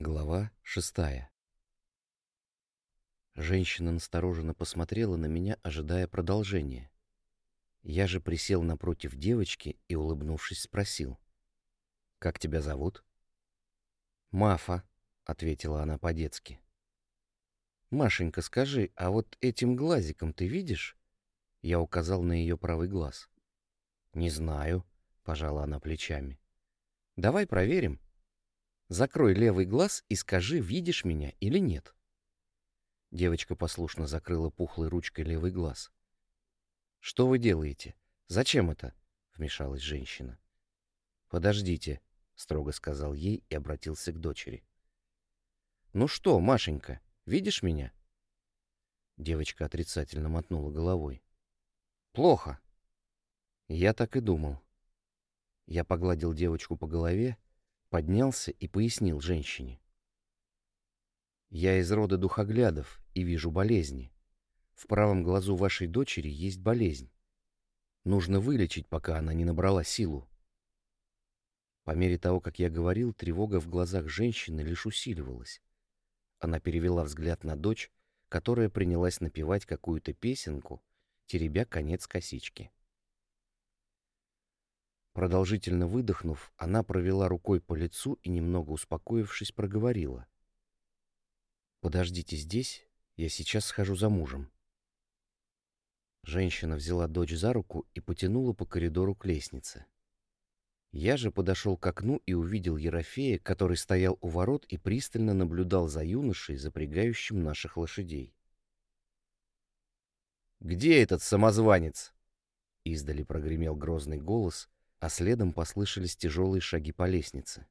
Глава шестая. Женщина настороженно посмотрела на меня, ожидая продолжения. Я же присел напротив девочки и, улыбнувшись, спросил. «Как тебя зовут?» «Мафа», — ответила она по-детски. «Машенька, скажи, а вот этим глазиком ты видишь?» Я указал на ее правый глаз. «Не знаю», — пожала она плечами. «Давай проверим». Закрой левый глаз и скажи, видишь меня или нет. Девочка послушно закрыла пухлой ручкой левый глаз. «Что вы делаете? Зачем это?» — вмешалась женщина. «Подождите», — строго сказал ей и обратился к дочери. «Ну что, Машенька, видишь меня?» Девочка отрицательно мотнула головой. «Плохо». Я так и думал. Я погладил девочку по голове, поднялся и пояснил женщине. «Я из рода духоглядов и вижу болезни. В правом глазу вашей дочери есть болезнь. Нужно вылечить, пока она не набрала силу». По мере того, как я говорил, тревога в глазах женщины лишь усиливалась. Она перевела взгляд на дочь, которая принялась напевать какую-то песенку, теребя конец косички. Продолжительно выдохнув, она провела рукой по лицу и, немного успокоившись, проговорила. «Подождите здесь, я сейчас схожу за мужем». Женщина взяла дочь за руку и потянула по коридору к лестнице. Я же подошел к окну и увидел Ерофея, который стоял у ворот и пристально наблюдал за юношей, запрягающим наших лошадей. «Где этот самозванец?» Издали прогремел грозный голос, а следом послышались тяжелые шаги по лестнице.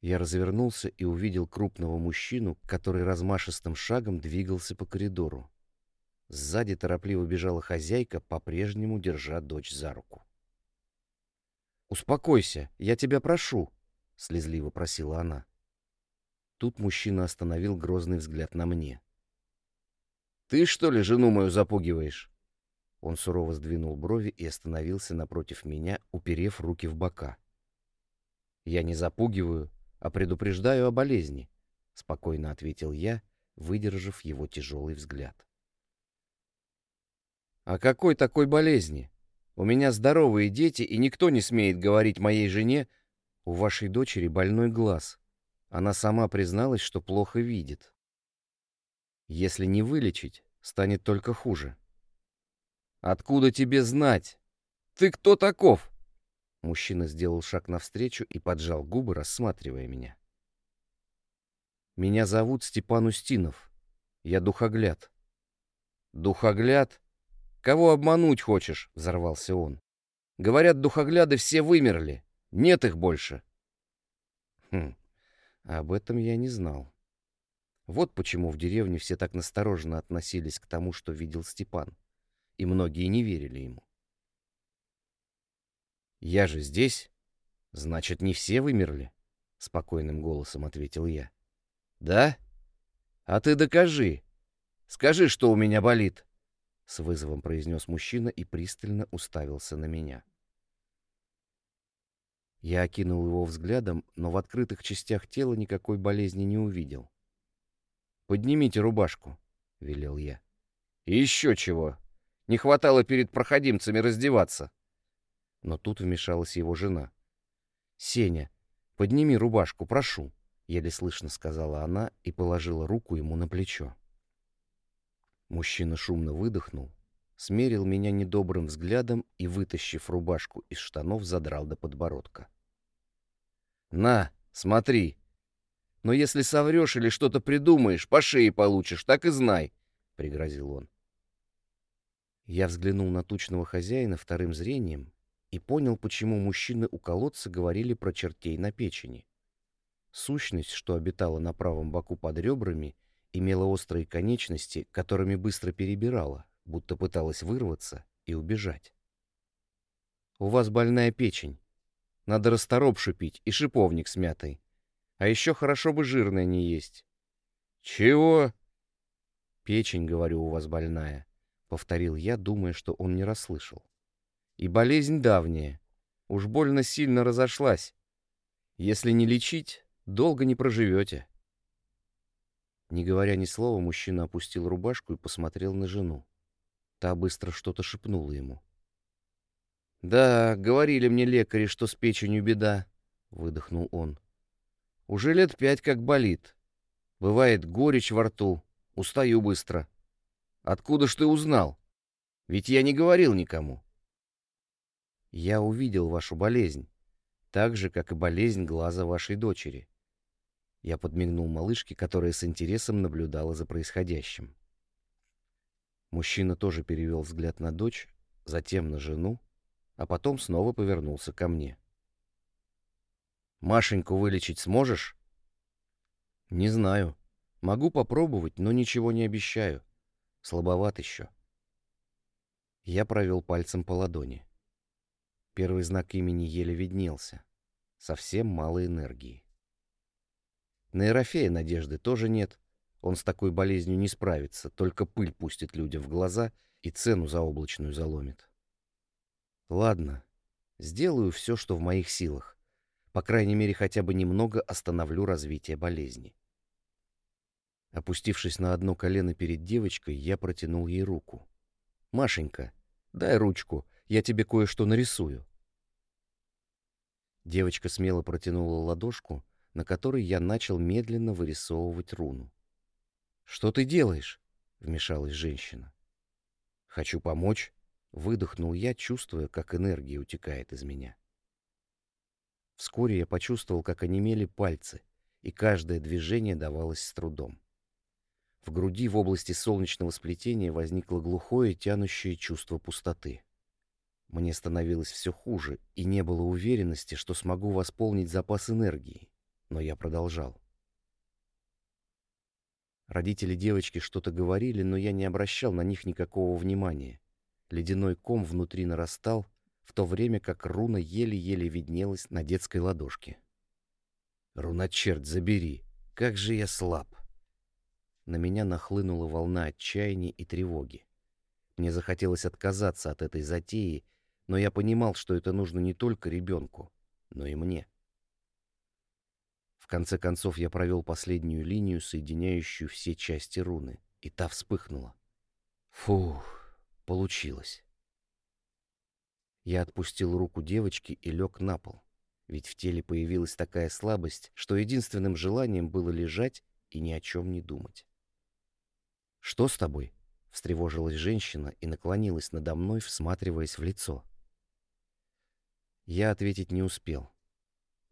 Я развернулся и увидел крупного мужчину, который размашистым шагом двигался по коридору. Сзади торопливо бежала хозяйка, по-прежнему держа дочь за руку. «Успокойся, я тебя прошу», — слезливо просила она. Тут мужчина остановил грозный взгляд на мне. «Ты, что ли, жену мою запугиваешь?» Он сурово сдвинул брови и остановился напротив меня, уперев руки в бока. «Я не запугиваю, а предупреждаю о болезни», — спокойно ответил я, выдержав его тяжелый взгляд. «О какой такой болезни? У меня здоровые дети, и никто не смеет говорить моей жене, у вашей дочери больной глаз. Она сама призналась, что плохо видит. Если не вылечить, станет только хуже. «Откуда тебе знать? Ты кто таков?» Мужчина сделал шаг навстречу и поджал губы, рассматривая меня. «Меня зовут Степан Устинов. Я духогляд». «Духогляд? Кого обмануть хочешь?» — взорвался он. «Говорят, духогляды все вымерли. Нет их больше». «Хм, об этом я не знал. Вот почему в деревне все так настороженно относились к тому, что видел Степан и многие не верили ему. «Я же здесь, значит, не все вымерли», — спокойным голосом ответил я. «Да? А ты докажи. Скажи, что у меня болит», — с вызовом произнес мужчина и пристально уставился на меня. Я окинул его взглядом, но в открытых частях тела никакой болезни не увидел. «Поднимите рубашку», — велел я. «И еще чего», не хватало перед проходимцами раздеваться. Но тут вмешалась его жена. «Сеня, подними рубашку, прошу», — еле слышно сказала она и положила руку ему на плечо. Мужчина шумно выдохнул, смерил меня недобрым взглядом и, вытащив рубашку из штанов, задрал до подбородка. «На, смотри. Но если соврешь или что-то придумаешь, по шее получишь, так и знай», — пригрозил он. Я взглянул на тучного хозяина вторым зрением и понял, почему мужчины у колодца говорили про чертей на печени. Сущность, что обитала на правом боку под ребрами, имела острые конечности, которыми быстро перебирала, будто пыталась вырваться и убежать. «У вас больная печень. Надо расторопшу пить и шиповник с мятой. А еще хорошо бы жирное не есть». «Чего?» «Печень, говорю, у вас больная. Повторил я, думая, что он не расслышал. И болезнь давняя. Уж больно сильно разошлась. Если не лечить, Долго не проживете. Не говоря ни слова, мужчина опустил рубашку и посмотрел на жену. Та быстро что-то шепнула ему. «Да, говорили мне лекари, что с печенью беда», — выдохнул он. «Уже лет пять как болит. Бывает горечь во рту, устаю быстро. Откуда ж ты узнал? Ведь я не говорил никому». «Я увидел вашу болезнь, так же, как и болезнь глаза вашей дочери. Я подмигнул малышке, которая с интересом наблюдала за происходящим. Мужчина тоже перевел взгляд на дочь, затем на жену, а потом снова повернулся ко мне. «Машеньку вылечить сможешь?» «Не знаю. Могу попробовать, но ничего не обещаю. Слабоват еще». Я провел пальцем по ладони. Первый знак имени еле виднелся. Совсем мало энергии. На Ерофея надежды тоже нет. Он с такой болезнью не справится, только пыль пустит людям в глаза и цену заоблачную заломит. Ладно, сделаю все, что в моих силах. По крайней мере, хотя бы немного остановлю развитие болезни. Опустившись на одно колено перед девочкой, я протянул ей руку. «Машенька, дай ручку, я тебе кое-что нарисую». Девочка смело протянула ладошку, на которой я начал медленно вырисовывать руну. «Что ты делаешь?» — вмешалась женщина. «Хочу помочь», — выдохнул я, чувствуя, как энергия утекает из меня. Вскоре я почувствовал, как онемели пальцы, и каждое движение давалось с трудом. В груди в области солнечного сплетения возникло глухое, тянущее чувство пустоты. Мне становилось все хуже, и не было уверенности, что смогу восполнить запас энергии но я продолжал. Родители девочки что-то говорили, но я не обращал на них никакого внимания. Ледяной ком внутри нарастал, в то время как руна еле-еле виднелась на детской ладошке. «Руна, черт, забери! Как же я слаб!» На меня нахлынула волна отчаяния и тревоги. Мне захотелось отказаться от этой затеи, но я понимал, что это нужно не только ребенку, но и мне конце концов я провел последнюю линию, соединяющую все части руны, и та вспыхнула. Фух, получилось. Я отпустил руку девочки и лег на пол, ведь в теле появилась такая слабость, что единственным желанием было лежать и ни о чем не думать. «Что с тобой?» — встревожилась женщина и наклонилась надо мной, всматриваясь в лицо. Я ответить не успел.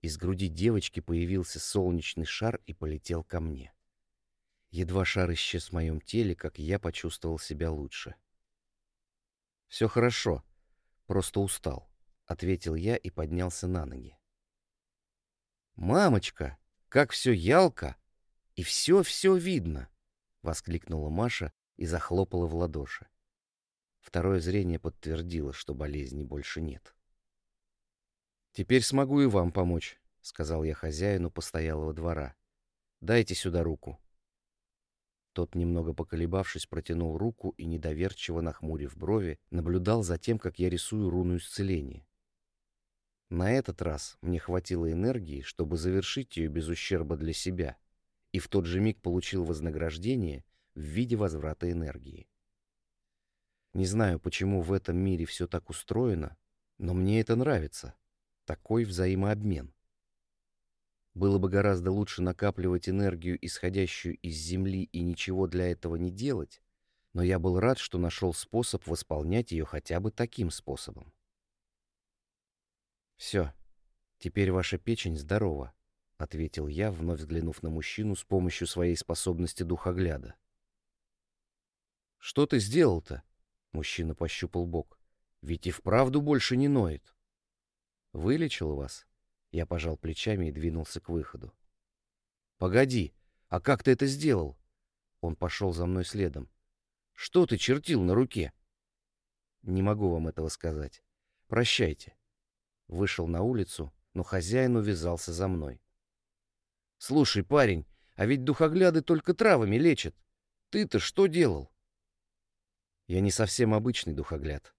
Из груди девочки появился солнечный шар и полетел ко мне. Едва шар исчез в моем теле, как я почувствовал себя лучше. «Все хорошо, просто устал», — ответил я и поднялся на ноги. «Мамочка, как все ялко! И все-все видно!» — воскликнула Маша и захлопала в ладоши. Второе зрение подтвердило, что болезни больше нет. «Теперь смогу и вам помочь», — сказал я хозяину постоялого двора. «Дайте сюда руку». Тот, немного поколебавшись, протянул руку и, недоверчиво нахмурив брови, наблюдал за тем, как я рисую руну исцеления. На этот раз мне хватило энергии, чтобы завершить ее без ущерба для себя, и в тот же миг получил вознаграждение в виде возврата энергии. Не знаю, почему в этом мире все так устроено, но мне это нравится такой взаимообмен. Было бы гораздо лучше накапливать энергию, исходящую из Земли, и ничего для этого не делать, но я был рад, что нашел способ восполнять ее хотя бы таким способом. «Все, теперь ваша печень здорова», — ответил я, вновь взглянув на мужчину с помощью своей способности духогляда. «Что ты сделал-то?» — мужчина пощупал бок. «Ведь и вправду больше не ноет». Вылечил вас?» Я пожал плечами и двинулся к выходу. «Погоди, а как ты это сделал?» Он пошел за мной следом. «Что ты чертил на руке?» «Не могу вам этого сказать. Прощайте». Вышел на улицу, но хозяин увязался за мной. «Слушай, парень, а ведь духогляды только травами лечат. Ты-то что делал?» «Я не совсем обычный духогляд».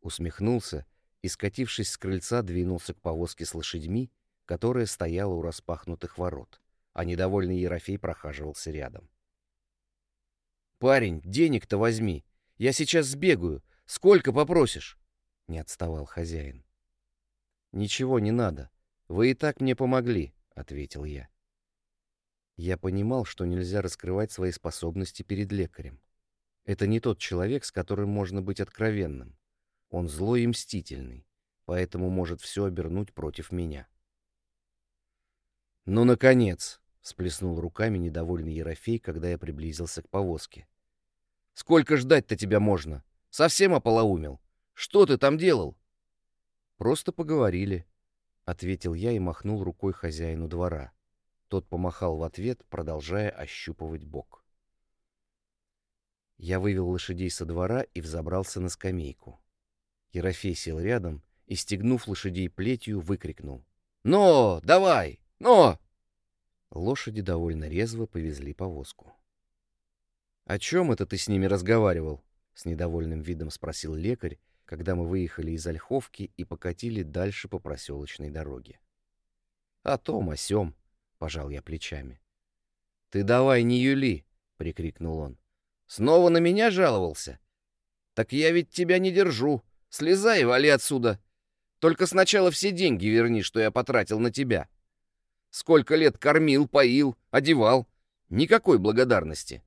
Усмехнулся и, скатившись с крыльца, двинулся к повозке с лошадьми, которая стояла у распахнутых ворот, а недовольный Ерофей прохаживался рядом. «Парень, денег-то возьми. Я сейчас сбегаю. Сколько попросишь?» — не отставал хозяин. «Ничего не надо. Вы и так мне помогли», — ответил я. Я понимал, что нельзя раскрывать свои способности перед лекарем. Это не тот человек, с которым можно быть откровенным. Он злой и мстительный, поэтому может все обернуть против меня. «Ну, наконец!» — сплеснул руками недовольный Ерофей, когда я приблизился к повозке. «Сколько ждать-то тебя можно? Совсем ополоумел? Что ты там делал?» «Просто поговорили», — ответил я и махнул рукой хозяину двора. Тот помахал в ответ, продолжая ощупывать бок. Я вывел лошадей со двора и взобрался на скамейку. Ерофей сел рядом и, стегнув лошадей плетью, выкрикнул. «Но, давай! Но!» Лошади довольно резво повезли повозку. «О чем это ты с ними разговаривал?» — с недовольным видом спросил лекарь, когда мы выехали из Ольховки и покатили дальше по проселочной дороге. «О том, о сём», — пожал я плечами. «Ты давай не юли!» — прикрикнул он. Снова на меня жаловался? Так я ведь тебя не держу. Слезай и вали отсюда. Только сначала все деньги верни, что я потратил на тебя. Сколько лет кормил, поил, одевал. Никакой благодарности.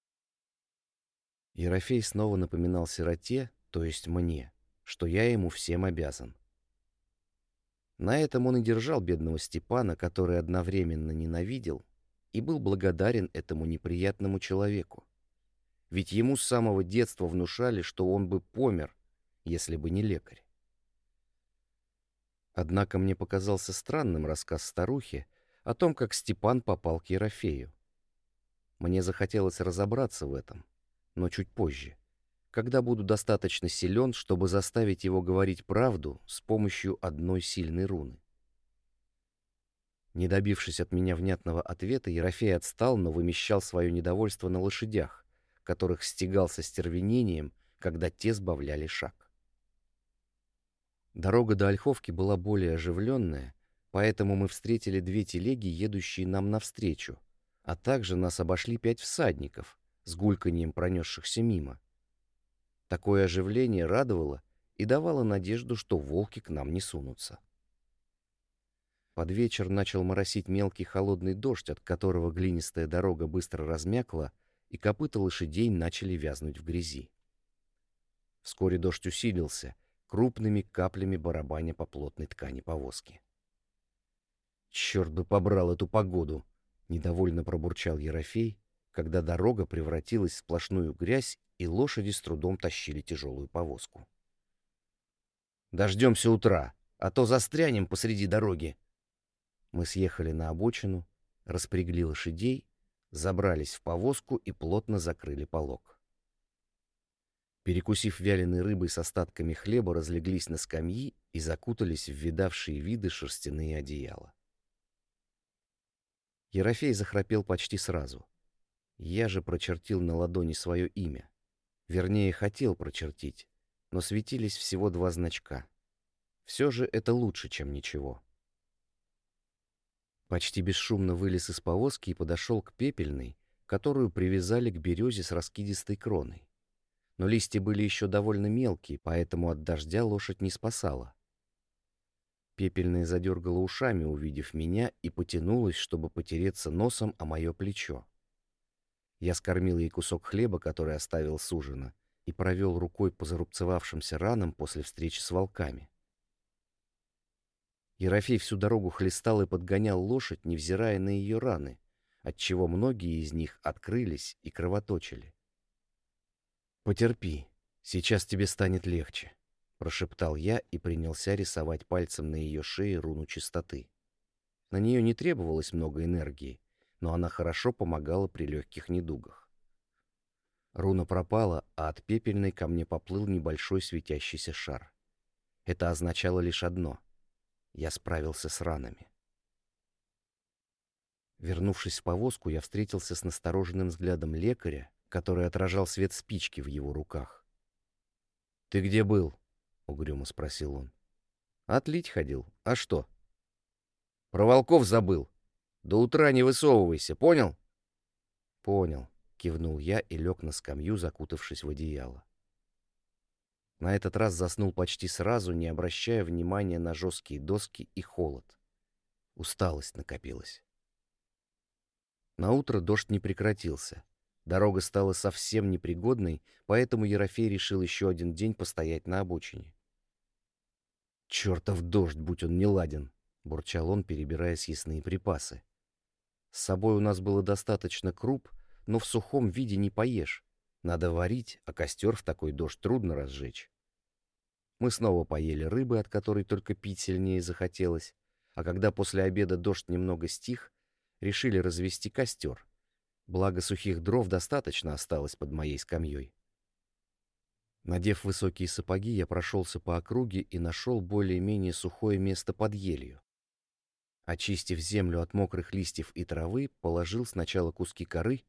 Ерофей снова напоминал сироте, то есть мне, что я ему всем обязан. На этом он и держал бедного Степана, который одновременно ненавидел и был благодарен этому неприятному человеку ведь ему с самого детства внушали, что он бы помер, если бы не лекарь. Однако мне показался странным рассказ старухи о том, как Степан попал к Ерофею. Мне захотелось разобраться в этом, но чуть позже, когда буду достаточно силен, чтобы заставить его говорить правду с помощью одной сильной руны. Не добившись от меня внятного ответа, Ерофей отстал, но вымещал свое недовольство на лошадях, которых стегал со стервенением, когда те сбавляли шаг. Дорога до Ольховки была более оживленная, поэтому мы встретили две телеги, едущие нам навстречу, а также нас обошли пять всадников, с гульканьем пронесшихся мимо. Такое оживление радовало и давало надежду, что волки к нам не сунутся. Под вечер начал моросить мелкий холодный дождь, от которого глинистая дорога быстро размякла, и копыта лошадей начали вязнуть в грязи. Вскоре дождь усилился, крупными каплями барабаня по плотной ткани повозки. «Черт бы побрал эту погоду!» — недовольно пробурчал Ерофей, когда дорога превратилась в сплошную грязь, и лошади с трудом тащили тяжелую повозку. «Дождемся утра, а то застрянем посреди дороги!» Мы съехали на обочину, распрягли лошадей забрались в повозку и плотно закрыли полог. Перекусив вяленой рыбой с остатками хлеба, разлеглись на скамьи и закутались в видавшие виды шерстяные одеяла. Ерофей захрапел почти сразу. Я же прочертил на ладони свое имя. Вернее, хотел прочертить, но светились всего два значка. Все же это лучше, чем ничего. Почти бесшумно вылез из повозки и подошел к пепельной, которую привязали к березе с раскидистой кроной. Но листья были еще довольно мелкие, поэтому от дождя лошадь не спасала. Пепельная задергала ушами, увидев меня, и потянулась, чтобы потереться носом о мое плечо. Я скормил ей кусок хлеба, который оставил с ужина, и провел рукой по зарубцевавшимся ранам после встречи с волками. Ерофей всю дорогу хлестал и подгонял лошадь, невзирая на ее раны, отчего многие из них открылись и кровоточили. «Потерпи, сейчас тебе станет легче», — прошептал я и принялся рисовать пальцем на ее шее руну чистоты. На нее не требовалось много энергии, но она хорошо помогала при легких недугах. Руна пропала, а от пепельной ко мне поплыл небольшой светящийся шар. Это означало лишь одно — я справился с ранами. Вернувшись в повозку, я встретился с настороженным взглядом лекаря, который отражал свет спички в его руках. «Ты где был?» — угрюмо спросил он. «Отлить ходил. А что?» Про волков забыл. До утра не высовывайся, понял? Понял, кивнул я и лег на скамью, закутавшись в одеяло. На этот раз заснул почти сразу, не обращая внимания на жесткие доски и холод. Усталость накопилась. На утро дождь не прекратился. Дорога стала совсем непригодной, поэтому Ерофей решил еще один день постоять на обочине. «Чертов дождь, будь он неладен!» — бурчал он, перебирая съестные припасы. «С собой у нас было достаточно круп, но в сухом виде не поешь. Надо варить, а костер в такой дождь трудно разжечь. Мы снова поели рыбы, от которой только пить сильнее захотелось, а когда после обеда дождь немного стих, решили развести костер. Благо сухих дров достаточно осталось под моей скамьей. Надев высокие сапоги, я прошелся по округе и нашел более-менее сухое место под елью. Очистив землю от мокрых листьев и травы, положил сначала куски коры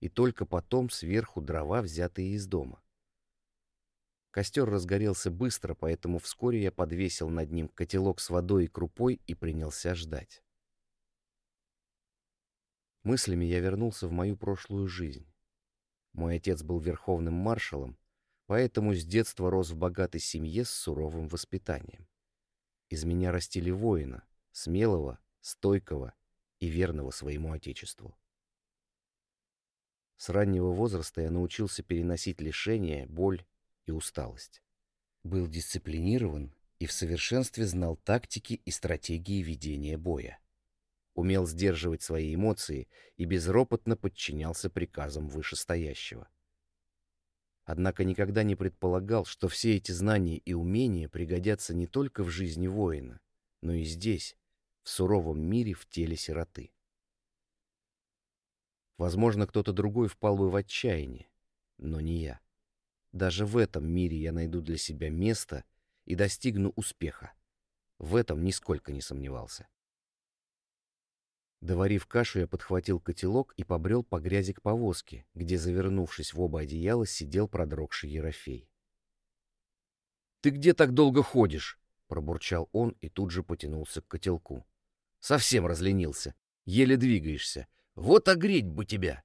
и только потом сверху дрова, взятые из дома. Костер разгорелся быстро, поэтому вскоре я подвесил над ним котелок с водой и крупой и принялся ждать. Мыслями я вернулся в мою прошлую жизнь. Мой отец был верховным маршалом, поэтому с детства рос в богатой семье с суровым воспитанием. Из меня растили воина, смелого, стойкого и верного своему отечеству. С раннего возраста я научился переносить лишения, боль и усталость. Был дисциплинирован и в совершенстве знал тактики и стратегии ведения боя. Умел сдерживать свои эмоции и безропотно подчинялся приказам вышестоящего. Однако никогда не предполагал, что все эти знания и умения пригодятся не только в жизни воина, но и здесь, в суровом мире в теле сироты. Возможно, кто-то другой впал бы в отчаяние, но не я. Даже в этом мире я найду для себя место и достигну успеха. В этом нисколько не сомневался. Доварив кашу, я подхватил котелок и побрел по грязи к повозке, где, завернувшись в оба одеяла, сидел продрогший Ерофей. «Ты где так долго ходишь?» — пробурчал он и тут же потянулся к котелку. «Совсем разленился. Еле двигаешься. Вот огреть бы тебя!»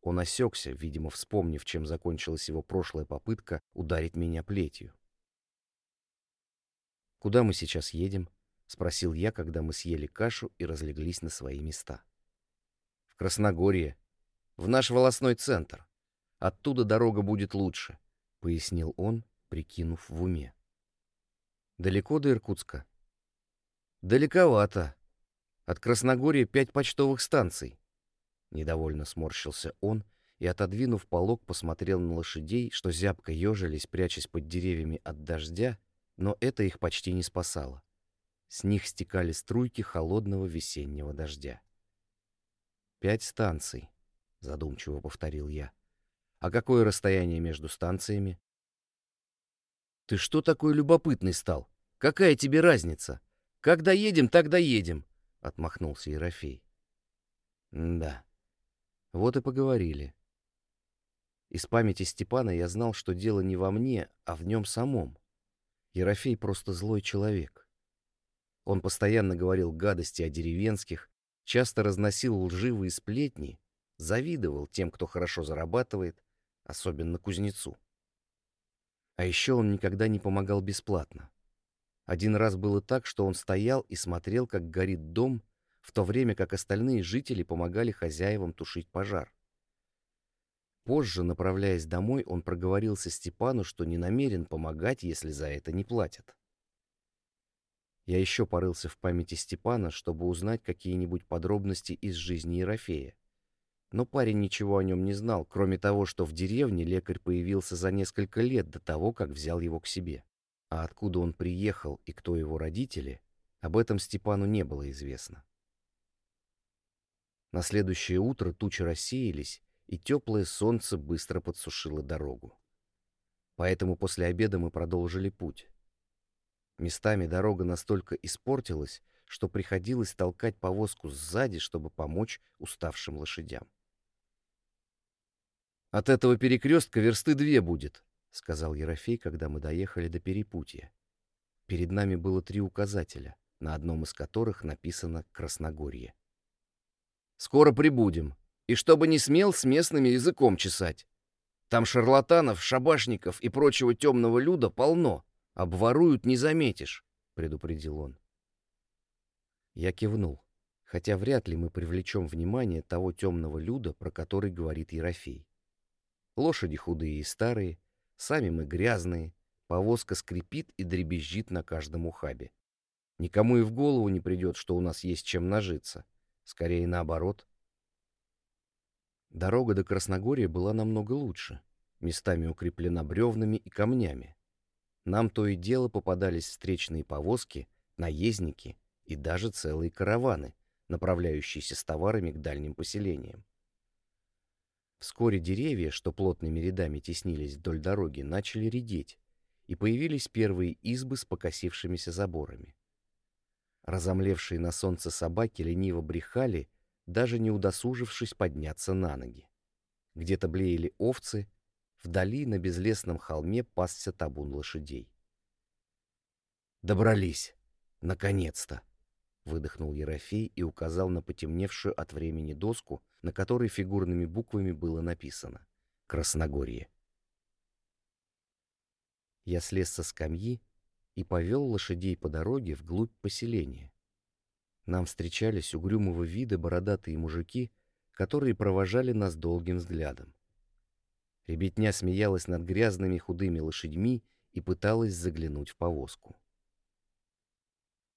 Он осекся, видимо, вспомнив, чем закончилась его прошлая попытка ударить меня плетью. «Куда мы сейчас едем?» — спросил я, когда мы съели кашу и разлеглись на свои места. «В Красногорье. В наш волосной центр. Оттуда дорога будет лучше», — пояснил он, прикинув в уме. «Далеко до Иркутска?» «Далековато. От Красногорья пять почтовых станций. Недовольно сморщился он и, отодвинув полог, посмотрел на лошадей, что зябко ежились, прячась под деревьями от дождя, но это их почти не спасало. С них стекали струйки холодного весеннего дождя. «Пять станций», — задумчиво повторил я. «А какое расстояние между станциями?» «Ты что такой любопытный стал? Какая тебе разница? Когда едем, тогда едем», — отмахнулся Ерофей. «Да, вот и поговорили. Из памяти Степана я знал, что дело не во мне, а в нем самом. Ерофей просто злой человек. Он постоянно говорил гадости о деревенских, часто разносил лживые сплетни, завидовал тем, кто хорошо зарабатывает, особенно кузнецу. А еще он никогда не помогал бесплатно. Один раз было так, что он стоял и смотрел, как горит дом, в то время как остальные жители помогали хозяевам тушить пожар. Позже, направляясь домой, он проговорился Степану, что не намерен помогать, если за это не платят. Я еще порылся в памяти Степана, чтобы узнать какие-нибудь подробности из жизни Ерофея. Но парень ничего о нем не знал, кроме того, что в деревне лекарь появился за несколько лет до того, как взял его к себе. А откуда он приехал и кто его родители, об этом Степану не было известно. На следующее утро тучи рассеялись, и теплое солнце быстро подсушило дорогу. Поэтому после обеда мы продолжили путь. Местами дорога настолько испортилась, что приходилось толкать повозку сзади, чтобы помочь уставшим лошадям. «От этого перекрестка версты две будет», — сказал Ерофей, когда мы доехали до перепутья. Перед нами было три указателя, на одном из которых написано «Красногорье». «Скоро прибудем, и чтобы не смел с местными языком чесать. Там шарлатанов, шабашников и прочего темного люда полно. Обворуют, не заметишь», — предупредил он. Я кивнул, хотя вряд ли мы привлечем внимание того темного люда, про который говорит Ерофей. Лошади худые и старые, сами мы грязные, повозка скрипит и дребезжит на каждом ухабе. Никому и в голову не придет, что у нас есть чем нажиться. Скорее наоборот. Дорога до Красногория была намного лучше, местами укреплена бревнами и камнями. Нам то и дело попадались встречные повозки, наездники и даже целые караваны, направляющиеся с товарами к дальним поселениям. Вскоре деревья, что плотными рядами теснились вдоль дороги, начали редеть, и появились первые избы с покосившимися заборами. Разомлевшие на солнце собаки лениво брехали, даже не удосужившись подняться на ноги. Где-то блеяли овцы, вдали на безлесном холме пасся табун лошадей. «Добрались! Наконец-то!» — выдохнул Ерофей и указал на потемневшую от времени доску, на которой фигурными буквами было написано «Красногорье». Я слез со скамьи и повел лошадей по дороге вглубь поселения. Нам встречались угрюмого вида бородатые мужики, которые провожали нас долгим взглядом. Ребятня смеялась над грязными худыми лошадьми и пыталась заглянуть в повозку.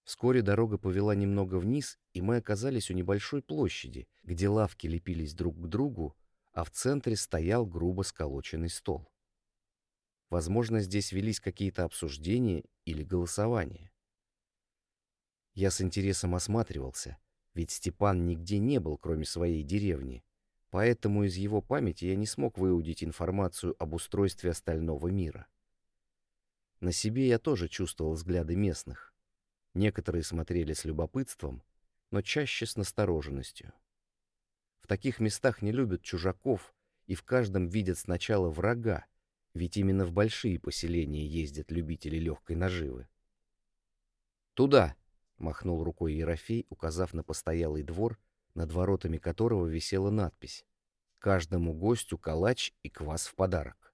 Вскоре дорога повела немного вниз, и мы оказались у небольшой площади, где лавки лепились друг к другу, а в центре стоял грубо сколоченный стол. Возможно, здесь велись какие-то обсуждения или голосования. Я с интересом осматривался, ведь Степан нигде не был, кроме своей деревни, поэтому из его памяти я не смог выудить информацию об устройстве остального мира. На себе я тоже чувствовал взгляды местных. Некоторые смотрели с любопытством, но чаще с настороженностью. В таких местах не любят чужаков и в каждом видят сначала врага, ведь именно в большие поселения ездят любители легкой наживы. «Туда!» — махнул рукой Ерофей, указав на постоялый двор, над воротами которого висела надпись «Каждому гостю калач и квас в подарок».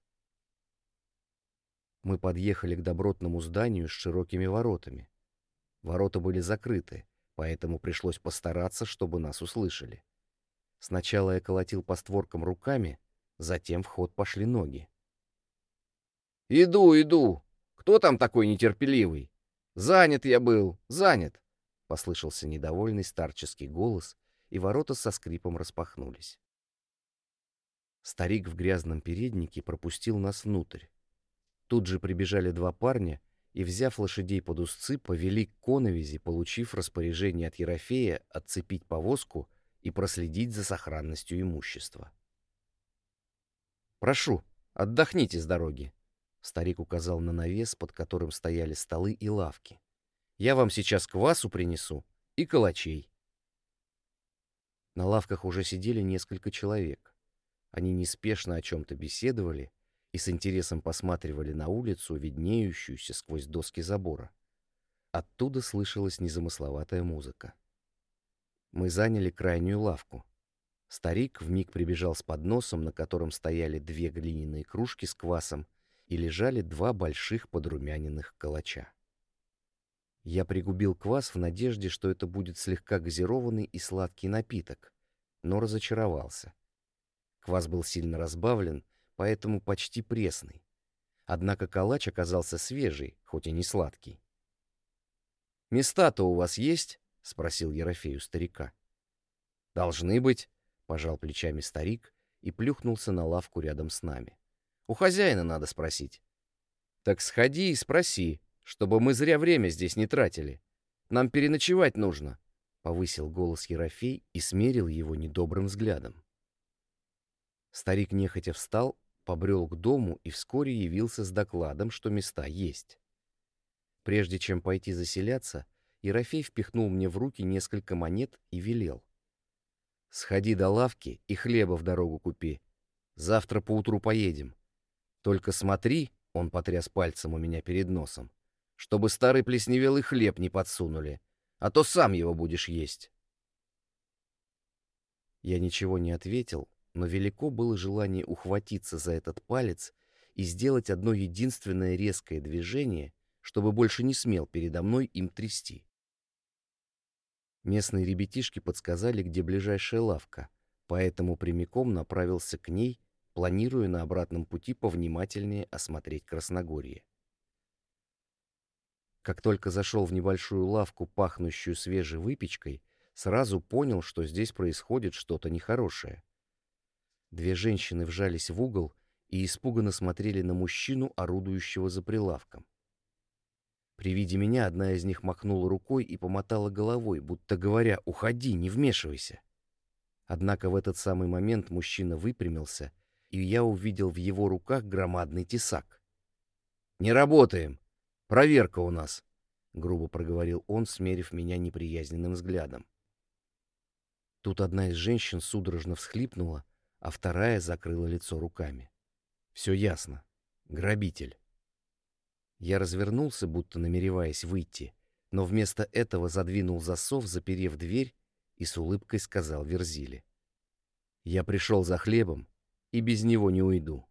Мы подъехали к добротному зданию с широкими воротами. Ворота были закрыты, поэтому пришлось постараться, чтобы нас услышали. Сначала я колотил по створкам руками, затем в ход пошли ноги. «Иду, иду! Кто там такой нетерпеливый? Занят я был, занят!» Послышался недовольный старческий голос, и ворота со скрипом распахнулись. Старик в грязном переднике пропустил нас внутрь. Тут же прибежали два парня и, взяв лошадей под узцы, повели к коновизи, получив распоряжение от Ерофея отцепить повозку и проследить за сохранностью имущества. «Прошу, отдохните с дороги», Старик указал на навес, под которым стояли столы и лавки. «Я вам сейчас квасу принесу и калачей». На лавках уже сидели несколько человек. Они неспешно о чем-то беседовали и с интересом посматривали на улицу, виднеющуюся сквозь доски забора. Оттуда слышалась незамысловатая музыка. Мы заняли крайнюю лавку. Старик вмиг прибежал с подносом, на котором стояли две глиняные кружки с квасом и лежали два больших подрумяненных калача. Я пригубил квас в надежде, что это будет слегка газированный и сладкий напиток, но разочаровался. Квас был сильно разбавлен, поэтому почти пресный. Однако калач оказался свежий, хоть и не сладкий. «Места-то у вас есть?» — спросил Ерофей у старика. «Должны быть», — пожал плечами старик и плюхнулся на лавку рядом с нами. У хозяина надо спросить. Так сходи и спроси, чтобы мы зря время здесь не тратили. Нам переночевать нужно, — повысил голос Ерофей и смерил его недобрым взглядом. Старик нехотя встал, побрел к дому и вскоре явился с докладом, что места есть. Прежде чем пойти заселяться, Ерофей впихнул мне в руки несколько монет и велел. «Сходи до лавки и хлеба в дорогу купи. Завтра поутру поедем. Только смотри, он потряс пальцем у меня перед носом, чтобы старый плесневелый хлеб не подсунули, а то сам его будешь есть. Я ничего не ответил, но велико было желание ухватиться за этот палец и сделать одно единственное резкое движение, чтобы больше не смел передо мной им трясти. Местные ребятишки подсказали, где ближайшая лавка, поэтому прямиком направился к ней, планируя на обратном пути повнимательнее осмотреть Красногорье. Как только зашел в небольшую лавку, пахнущую свежей выпечкой, сразу понял, что здесь происходит что-то нехорошее. Две женщины вжались в угол и испуганно смотрели на мужчину, орудующего за прилавком. При виде меня одна из них махнула рукой и помотала головой, будто говоря «Уходи, не вмешивайся». Однако в этот самый момент мужчина выпрямился, и я увидел в его руках громадный тесак. «Не работаем! Проверка у нас!» — грубо проговорил он, смерив меня неприязненным взглядом. Тут одна из женщин судорожно всхлипнула, а вторая закрыла лицо руками. Все ясно. Грабитель. Я развернулся, будто намереваясь выйти, но вместо этого задвинул засов, заперев дверь, и с улыбкой сказал Верзиле. «Я пришел за хлебом и без него не уйду».